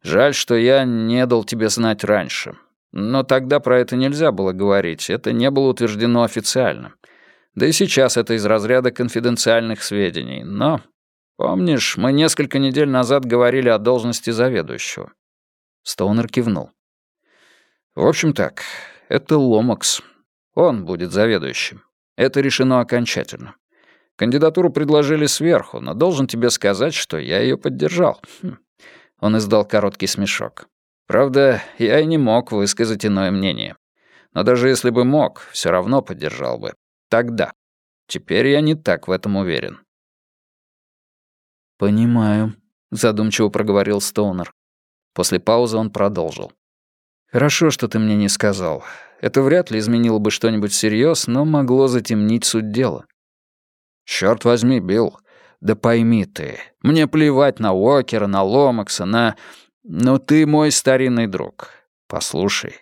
«Жаль, что я не дал тебе знать раньше. Но тогда про это нельзя было говорить, это не было утверждено официально. Да и сейчас это из разряда конфиденциальных сведений. Но, помнишь, мы несколько недель назад говорили о должности заведующего?» Стоунер кивнул. В общем так, это Ломакс. Он будет заведующим. Это решено окончательно. Кандидатуру предложили сверху, но должен тебе сказать, что я ее поддержал. Хм. Он издал короткий смешок. Правда, я и не мог высказать иное мнение. Но даже если бы мог, все равно поддержал бы. Тогда. Теперь я не так в этом уверен. «Понимаю», — задумчиво проговорил Стоунер. После паузы он продолжил. «Хорошо, что ты мне не сказал. Это вряд ли изменило бы что-нибудь всерьез, но могло затемнить суть дела». «Чёрт возьми, Билл, да пойми ты, мне плевать на Уокера, на Ломакса, на... Но ты мой старинный друг. Послушай,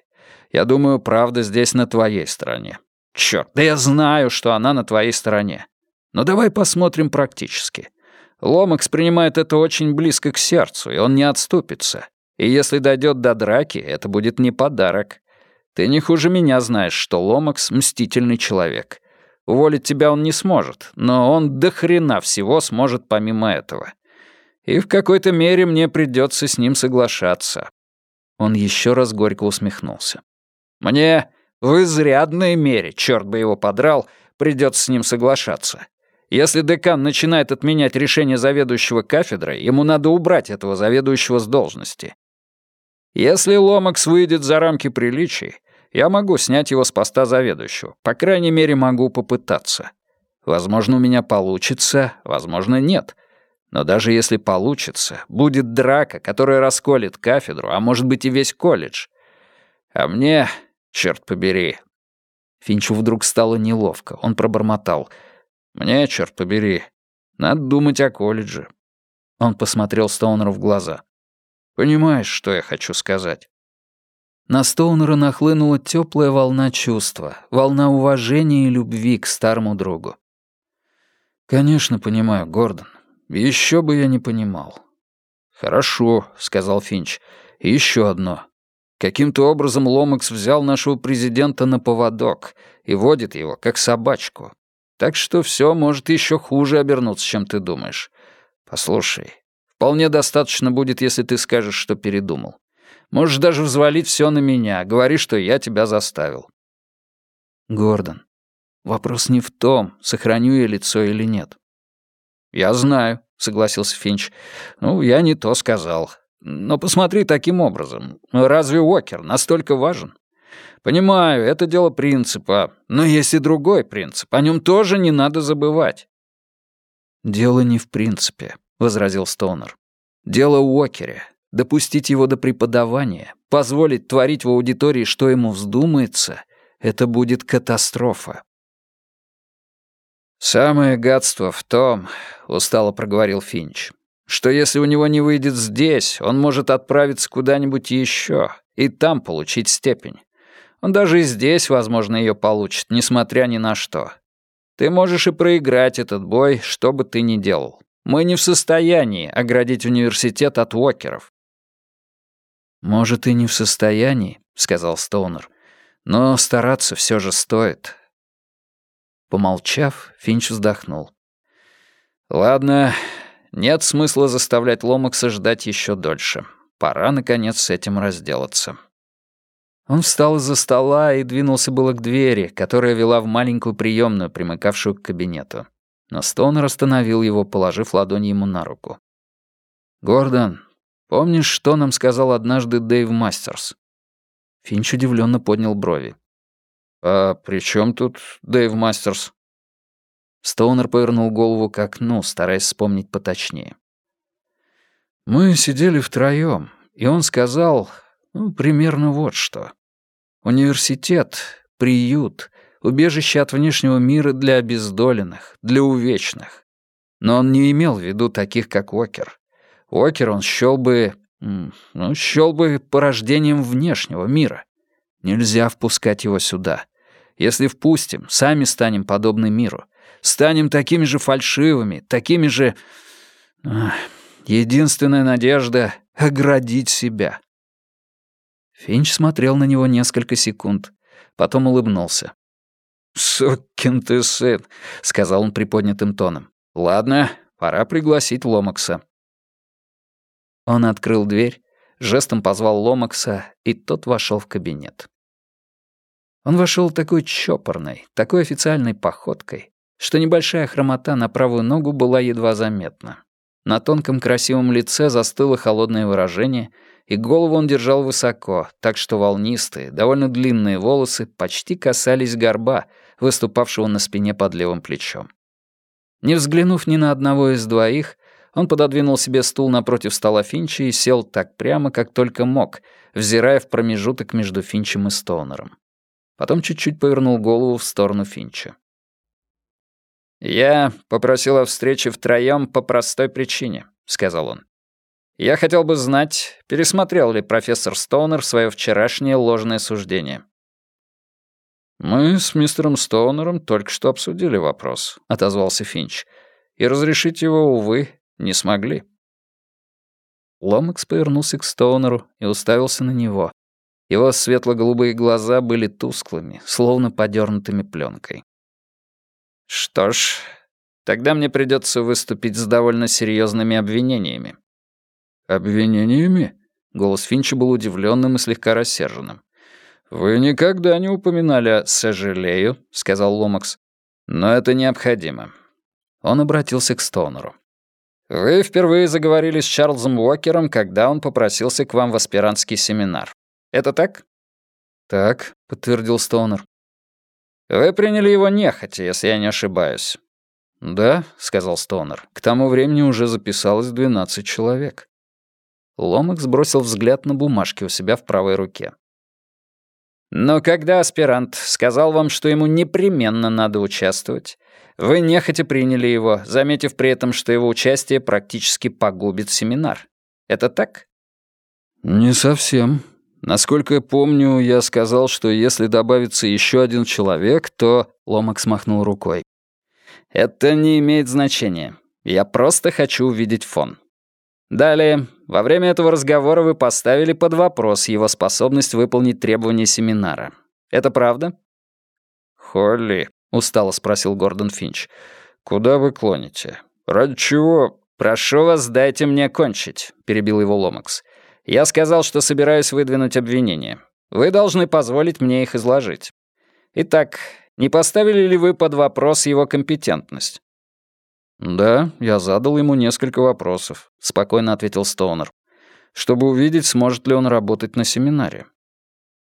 я думаю, правда здесь на твоей стороне. Чёрт, да я знаю, что она на твоей стороне. Но давай посмотрим практически. Ломакс принимает это очень близко к сердцу, и он не отступится. И если дойдет до драки, это будет не подарок. Ты не хуже меня знаешь, что Ломакс — мстительный человек. Уволить тебя он не сможет, но он до хрена всего сможет помимо этого. И в какой-то мере мне придется с ним соглашаться». Он еще раз горько усмехнулся. «Мне в изрядной мере, черт бы его подрал, придется с ним соглашаться. Если декан начинает отменять решение заведующего кафедрой, ему надо убрать этого заведующего с должности. Если Ломакс выйдет за рамки приличий, я могу снять его с поста заведующего. По крайней мере, могу попытаться. Возможно, у меня получится, возможно, нет. Но даже если получится, будет драка, которая расколет кафедру, а может быть и весь колледж. А мне, черт побери... Финчу вдруг стало неловко. Он пробормотал. «Мне, черт побери, надо думать о колледже». Он посмотрел Стоунеру в глаза. Понимаешь, что я хочу сказать?» На Стоунера нахлынула теплая волна чувства, волна уважения и любви к старому другу. «Конечно, понимаю, Гордон. Еще бы я не понимал». «Хорошо», — сказал Финч. «И еще одно. Каким-то образом Ломакс взял нашего президента на поводок и водит его, как собачку. Так что все может еще хуже обернуться, чем ты думаешь. Послушай, Вполне достаточно будет, если ты скажешь, что передумал. Можешь даже взвалить все на меня, говори, что я тебя заставил. Гордон, вопрос не в том, сохраню я лицо или нет. Я знаю, согласился Финч. Ну, я не то сказал. Но посмотри таким образом. Разве Уокер настолько важен? Понимаю, это дело принципа, но есть и другой принцип. О нем тоже не надо забывать. Дело не в принципе возразил Стоунер. «Дело Уокере. Допустить его до преподавания, позволить творить в аудитории, что ему вздумается, это будет катастрофа». «Самое гадство в том, — устало проговорил Финч, — что если у него не выйдет здесь, он может отправиться куда-нибудь еще и там получить степень. Он даже и здесь, возможно, ее получит, несмотря ни на что. Ты можешь и проиграть этот бой, что бы ты ни делал. Мы не в состоянии оградить университет от Уокеров». «Может, и не в состоянии», — сказал Стоунер. «Но стараться все же стоит». Помолчав, Финч вздохнул. «Ладно, нет смысла заставлять Ломакса ждать еще дольше. Пора, наконец, с этим разделаться». Он встал из-за стола и двинулся было к двери, которая вела в маленькую приемную, примыкавшую к кабинету но Стоунер остановил его, положив ладонь ему на руку. «Гордон, помнишь, что нам сказал однажды Дэйв Мастерс?» Финч удивленно поднял брови. «А при чем тут Дэйв Мастерс?» Стоунер повернул голову к окну, стараясь вспомнить поточнее. «Мы сидели втроем, и он сказал, ну, примерно вот что. Университет, приют, убежище от внешнего мира для обездоленных, для увечных. Но он не имел в виду таких, как Уокер. Уокер он счёл бы... ну, счёл бы порождением внешнего мира. Нельзя впускать его сюда. Если впустим, сами станем подобны миру. Станем такими же фальшивыми, такими же... Единственная надежда — оградить себя. Финч смотрел на него несколько секунд, потом улыбнулся. «Сукин ты сын», — сказал он приподнятым тоном. «Ладно, пора пригласить Ломакса». Он открыл дверь, жестом позвал Ломакса, и тот вошел в кабинет. Он вошел такой чопорной, такой официальной походкой, что небольшая хромота на правую ногу была едва заметна. На тонком красивом лице застыло холодное выражение, и голову он держал высоко, так что волнистые, довольно длинные волосы почти касались горба, выступавшего на спине под левым плечом. Не взглянув ни на одного из двоих, он пододвинул себе стул напротив стола Финча и сел так прямо, как только мог, взирая в промежуток между Финчем и Стоунером. Потом чуть-чуть повернул голову в сторону Финча. «Я попросил о встрече втроём по простой причине», — сказал он. «Я хотел бы знать, пересмотрел ли профессор Стоунер свое вчерашнее ложное суждение». «Мы с мистером Стоунером только что обсудили вопрос», — отозвался Финч. «И разрешить его, увы, не смогли». Ломакс повернулся к Стоунеру и уставился на него. Его светло-голубые глаза были тусклыми, словно подернутыми пленкой. Что ж, тогда мне придется выступить с довольно серьезными обвинениями. Обвинениями? Голос Финча был удивленным и слегка рассерженным. «Вы никогда не упоминали о «сожалею», — сказал Ломакс. «Но это необходимо». Он обратился к Стоунеру. «Вы впервые заговорили с Чарльзом Уокером, когда он попросился к вам в аспирантский семинар. Это так?» «Так», — подтвердил Стоунер. Вы приняли его нехотя, если я не ошибаюсь. Да, сказал Стоунер. К тому времени уже записалось 12 человек. Ломак сбросил взгляд на бумажки у себя в правой руке. Но когда аспирант сказал вам, что ему непременно надо участвовать, вы нехотя приняли его, заметив при этом, что его участие практически погубит семинар. Это так? Не совсем, Насколько я помню, я сказал, что если добавится еще один человек, то...» Ломак смахнул рукой. «Это не имеет значения. Я просто хочу увидеть фон». Далее, во время этого разговора вы поставили под вопрос его способность выполнить требования семинара. Это правда? «Холли», — устало спросил Гордон Финч, — «куда вы клоните? Ради чего?» «Прошу вас, дайте мне кончить», — перебил его Ломакс. Я сказал, что собираюсь выдвинуть обвинения. Вы должны позволить мне их изложить. Итак, не поставили ли вы под вопрос его компетентность? «Да, я задал ему несколько вопросов», — спокойно ответил Стоунер. «Чтобы увидеть, сможет ли он работать на семинаре».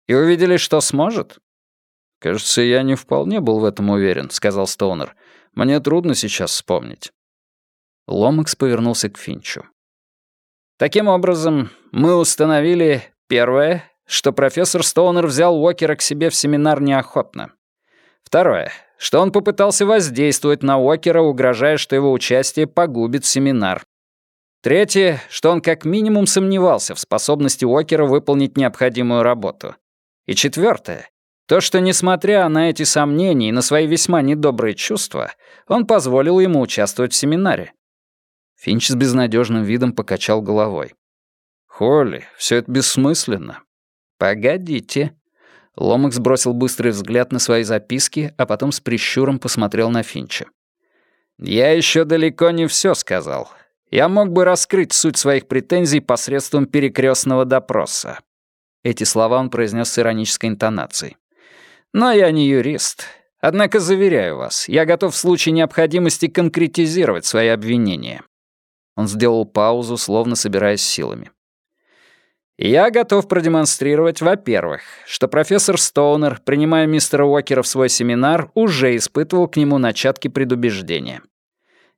«И увидели, что сможет?» «Кажется, я не вполне был в этом уверен», — сказал Стоунер. «Мне трудно сейчас вспомнить». Ломакс повернулся к Финчу. Таким образом, мы установили, первое, что профессор Стоунер взял Уокера к себе в семинар неохотно. Второе, что он попытался воздействовать на Уокера, угрожая, что его участие погубит семинар. Третье, что он как минимум сомневался в способности Уокера выполнить необходимую работу. И четвертое, то, что, несмотря на эти сомнения и на свои весьма недобрые чувства, он позволил ему участвовать в семинаре. Финч с безнадежным видом покачал головой. «Холли, все это бессмысленно». «Погодите». Ломакс бросил быстрый взгляд на свои записки, а потом с прищуром посмотрел на Финча. «Я еще далеко не все сказал. Я мог бы раскрыть суть своих претензий посредством перекрестного допроса». Эти слова он произнес с иронической интонацией. «Но я не юрист. Однако, заверяю вас, я готов в случае необходимости конкретизировать свои обвинения. Он сделал паузу, словно собираясь силами. «Я готов продемонстрировать, во-первых, что профессор Стоунер, принимая мистера Уокера в свой семинар, уже испытывал к нему начатки предубеждения.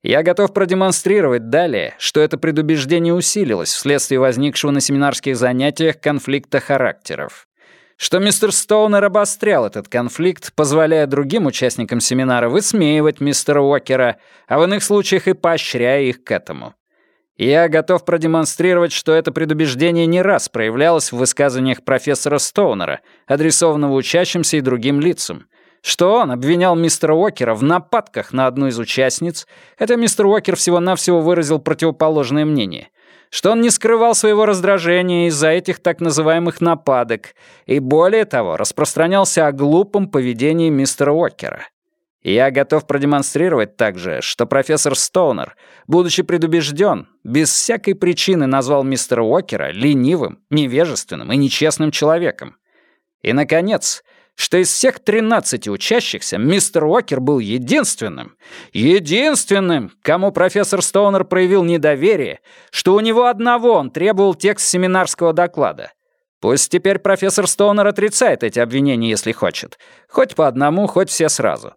Я готов продемонстрировать далее, что это предубеждение усилилось вследствие возникшего на семинарских занятиях конфликта характеров. Что мистер Стоунер обострял этот конфликт, позволяя другим участникам семинара высмеивать мистера Уокера, а в иных случаях и поощряя их к этому. Я готов продемонстрировать, что это предубеждение не раз проявлялось в высказываниях профессора Стоунера, адресованного учащимся и другим лицам, что он обвинял мистера Уокера в нападках на одну из участниц, хотя мистер Уокер всего-навсего выразил противоположное мнение, что он не скрывал своего раздражения из-за этих так называемых нападок и, более того, распространялся о глупом поведении мистера Уокера. Я готов продемонстрировать также, что профессор Стоунер, будучи предубежден, без всякой причины назвал мистера Уокера ленивым, невежественным и нечестным человеком. И, наконец, что из всех 13 учащихся мистер Уокер был единственным, единственным, кому профессор Стоунер проявил недоверие, что у него одного он требовал текст семинарского доклада. Пусть теперь профессор Стоунер отрицает эти обвинения, если хочет. Хоть по одному, хоть все сразу.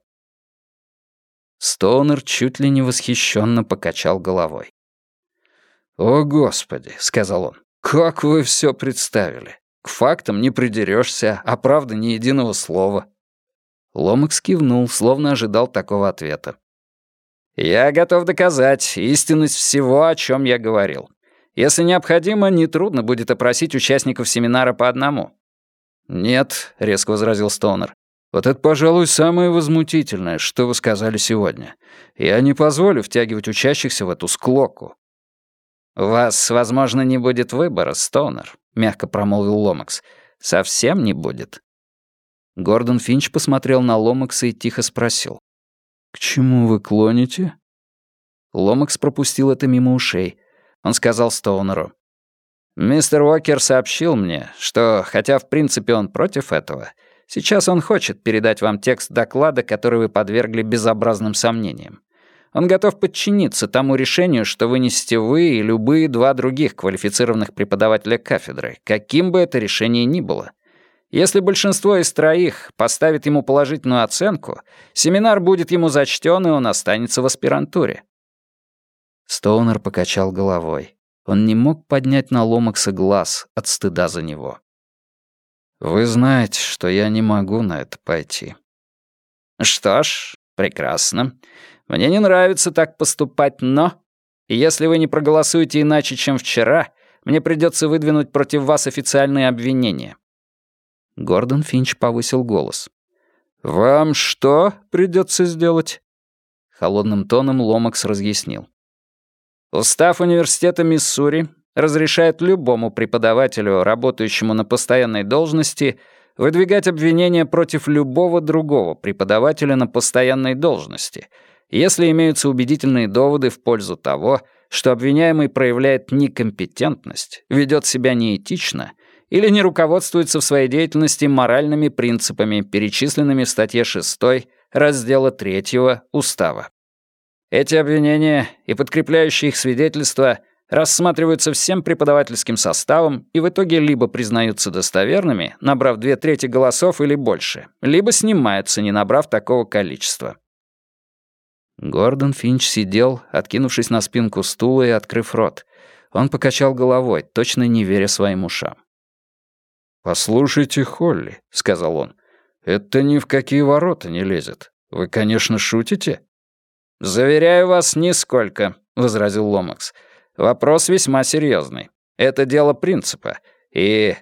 Стоунер чуть ли не восхищенно покачал головой. «О, Господи!» — сказал он. «Как вы все представили! К фактам не придерешься, а правда ни единого слова». Ломакс кивнул, словно ожидал такого ответа. «Я готов доказать истинность всего, о чем я говорил. Если необходимо, нетрудно будет опросить участников семинара по одному». «Нет», — резко возразил Стоунер. Вот это, пожалуй, самое возмутительное, что вы сказали сегодня. Я не позволю втягивать учащихся в эту склоку». «У вас, возможно, не будет выбора, Стоунер», — мягко промолвил Ломакс. «Совсем не будет». Гордон Финч посмотрел на Ломакса и тихо спросил. «К чему вы клоните?» Ломакс пропустил это мимо ушей. Он сказал Стоунеру. «Мистер Уокер сообщил мне, что, хотя в принципе он против этого, — Сейчас он хочет передать вам текст доклада, который вы подвергли безобразным сомнениям. Он готов подчиниться тому решению, что вынесете вы и любые два других квалифицированных преподавателя кафедры, каким бы это решение ни было. Если большинство из троих поставит ему положительную оценку, семинар будет ему зачтен, и он останется в аспирантуре. Стоунер покачал головой. Он не мог поднять на Ломакса глаз от стыда за него. Вы знаете, что я не могу на это пойти. Что ж, прекрасно. Мне не нравится так поступать, но... Если вы не проголосуете иначе, чем вчера, мне придется выдвинуть против вас официальные обвинения». Гордон Финч повысил голос. «Вам что придется сделать?» Холодным тоном Ломакс разъяснил. Устав университета Миссури разрешает любому преподавателю, работающему на постоянной должности, выдвигать обвинения против любого другого преподавателя на постоянной должности, если имеются убедительные доводы в пользу того, что обвиняемый проявляет некомпетентность, ведет себя неэтично или не руководствуется в своей деятельности моральными принципами, перечисленными в статье 6 раздела 3 Устава. Эти обвинения и подкрепляющие их свидетельства — рассматриваются всем преподавательским составом и в итоге либо признаются достоверными, набрав две трети голосов или больше, либо снимаются, не набрав такого количества. Гордон Финч сидел, откинувшись на спинку стула и открыв рот. Он покачал головой, точно не веря своим ушам. «Послушайте, Холли», — сказал он, — «это ни в какие ворота не лезет. Вы, конечно, шутите?» «Заверяю вас, нисколько», — возразил Ломакс. Вопрос весьма серьезный. Это дело принципа. И...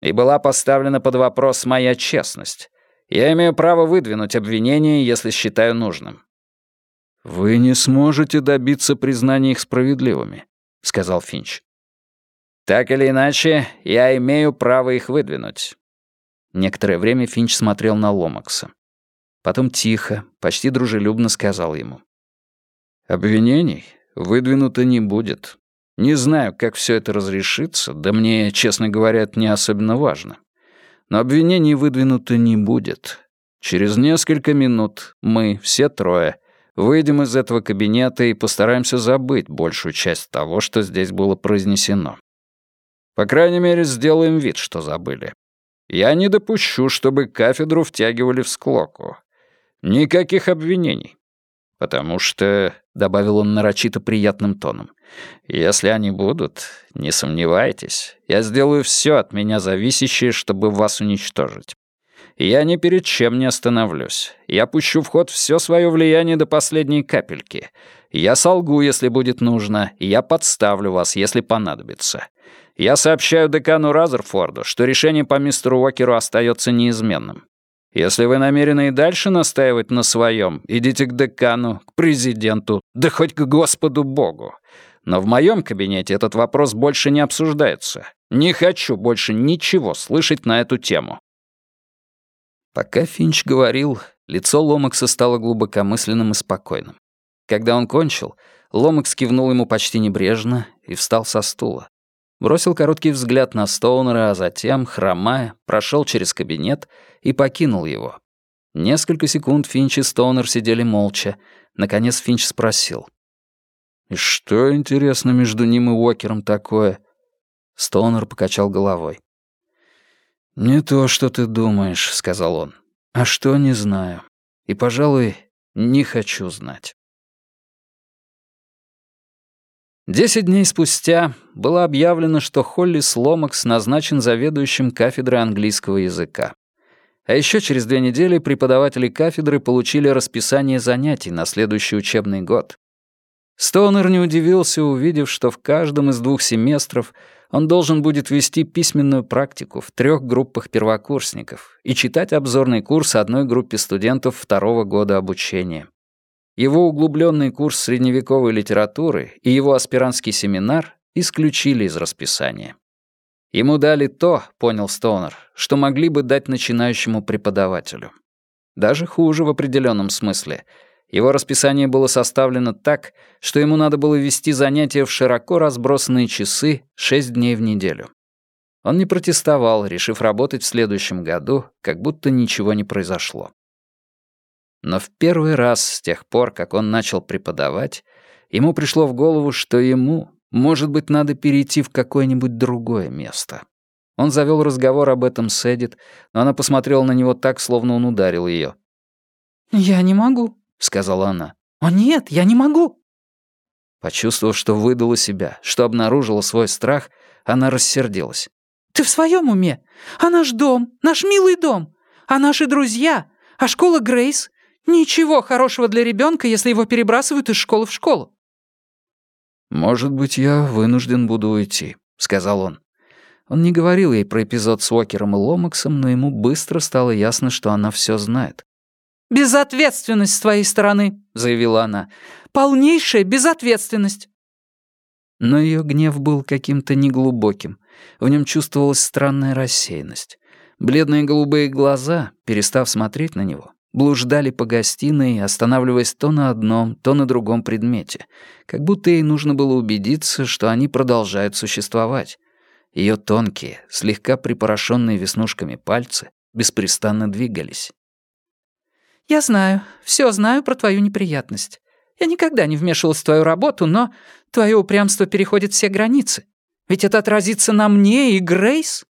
И была поставлена под вопрос моя честность. Я имею право выдвинуть обвинение, если считаю нужным». «Вы не сможете добиться признания их справедливыми», — сказал Финч. «Так или иначе, я имею право их выдвинуть». Некоторое время Финч смотрел на Ломакса. Потом тихо, почти дружелюбно сказал ему. «Обвинений выдвинуто не будет. Не знаю, как все это разрешится, да мне, честно говоря, это не особенно важно. Но обвинений выдвинуто не будет. Через несколько минут мы, все трое, выйдем из этого кабинета и постараемся забыть большую часть того, что здесь было произнесено. По крайней мере, сделаем вид, что забыли. Я не допущу, чтобы кафедру втягивали в склоку. Никаких обвинений. потому что, — добавил он нарочито приятным тоном, — если они будут, не сомневайтесь, я сделаю все от меня зависящее, чтобы вас уничтожить. Я ни перед чем не остановлюсь. Я пущу в ход все свое влияние до последней капельки. Я солгу, если будет нужно, я подставлю вас, если понадобится. Я сообщаю декану Разерфорду, что решение по мистеру Уокеру остается неизменным. Если вы намерены и дальше настаивать на своем, идите к декану, к президенту, да хоть к Господу Богу. Но в моем кабинете этот вопрос больше не обсуждается. Не хочу больше ничего слышать на эту тему. Пока Финч говорил, лицо Ломакса стало глубокомысленным и спокойным. Когда он кончил, Ломакс кивнул ему почти небрежно и встал со стула. Бросил короткий взгляд на Стоунера, а затем, хромая, прошел через кабинет и покинул его. Несколько секунд Финч и Стоунер сидели молча. Наконец Финч спросил. «И что, интересно, между ним и Уокером такое?» Стоунер покачал головой. «Не то, что ты думаешь», — сказал он. «А что, не знаю. И, пожалуй, не хочу знать». Десять дней спустя было объявлено, что Холли Сломакс назначен заведующим кафедрой английского языка. А еще через две недели преподаватели кафедры получили расписание занятий на следующий учебный год. Стоунер не удивился, увидев, что в каждом из двух семестров он должен будет вести письменную практику в трех группах первокурсников и читать обзорный курс одной группе студентов второго года обучения. Его углубленный курс средневековой литературы и его аспирантский семинар исключили из расписания. Ему дали то, понял Стоунер, что могли бы дать начинающему преподавателю. Даже хуже в определенном смысле. Его расписание было составлено так, что ему надо было вести занятия в широко разбросанные часы шесть дней в неделю. Он не протестовал, решив работать в следующем году, как будто ничего не произошло. Но в первый раз с тех пор, как он начал преподавать, ему пришло в голову, что ему, может быть, надо перейти в какое-нибудь другое место. Он завел разговор об этом с Эдит, но она посмотрела на него так, словно он ударил ее. «Я не могу», — сказала она. «О нет, я не могу». Почувствовав, что выдала себя, что обнаружила свой страх, она рассердилась. «Ты в своем уме? А наш дом, наш милый дом, а наши друзья, а школа Грейс, Ничего хорошего для ребенка, если его перебрасывают из школы в школу. «Может быть, я вынужден буду уйти», — сказал он. Он не говорил ей про эпизод с Уокером и Ломаксом, но ему быстро стало ясно, что она все знает. «Безответственность с твоей стороны», — заявила она. «Полнейшая безответственность». Но ее гнев был каким-то неглубоким. В нем чувствовалась странная рассеянность. Бледные голубые глаза, перестав смотреть на него, блуждали по гостиной, останавливаясь то на одном, то на другом предмете, как будто ей нужно было убедиться, что они продолжают существовать. Ее тонкие, слегка припорошенные веснушками пальцы беспрестанно двигались. «Я знаю, все знаю про твою неприятность. Я никогда не вмешивалась в твою работу, но твое упрямство переходит все границы. Ведь это отразится на мне и Грейс.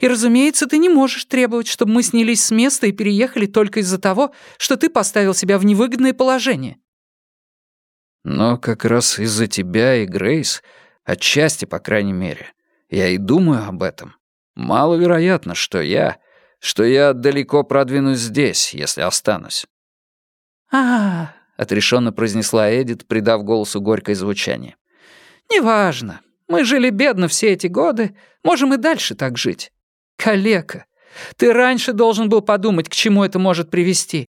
И, разумеется, ты не можешь требовать, чтобы мы снялись с места и переехали только из-за того, что ты поставил себя в невыгодное положение». «Но как раз из-за тебя и Грейс, отчасти, по крайней мере, я и думаю об этом. Маловероятно, что я, что я далеко продвинусь здесь, если останусь». «А-а-а», отрешенно произнесла Эдит, придав голосу горькое звучание. «Неважно. Мы жили бедно все эти годы, можем и дальше так жить. Калека, ты раньше должен был подумать, к чему это может привести».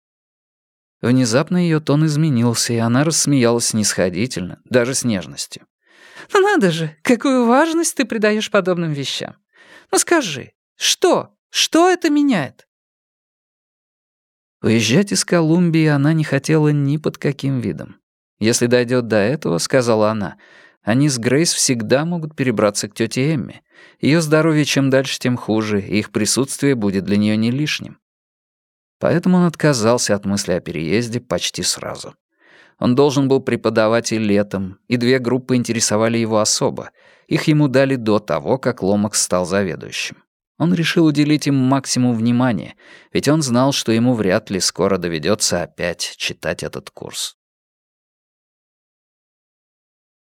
Внезапно ее тон изменился, и она рассмеялась снисходительно, даже с нежностью. «Ну надо же, какую важность ты придаешь подобным вещам. Ну скажи, что? Что это меняет?» Уезжать из Колумбии она не хотела ни под каким видом. «Если дойдет до этого, — сказала она, они с Грейс всегда могут перебраться к тете Эмме. Ее здоровье чем дальше, тем хуже, и их присутствие будет для нее не лишним. Поэтому он отказался от мысли о переезде почти сразу. Он должен был преподавать и летом, и две группы интересовали его особо. Их ему дали до того, как Ломакс стал заведующим. Он решил уделить им максимум внимания, ведь он знал, что ему вряд ли скоро доведется опять читать этот курс.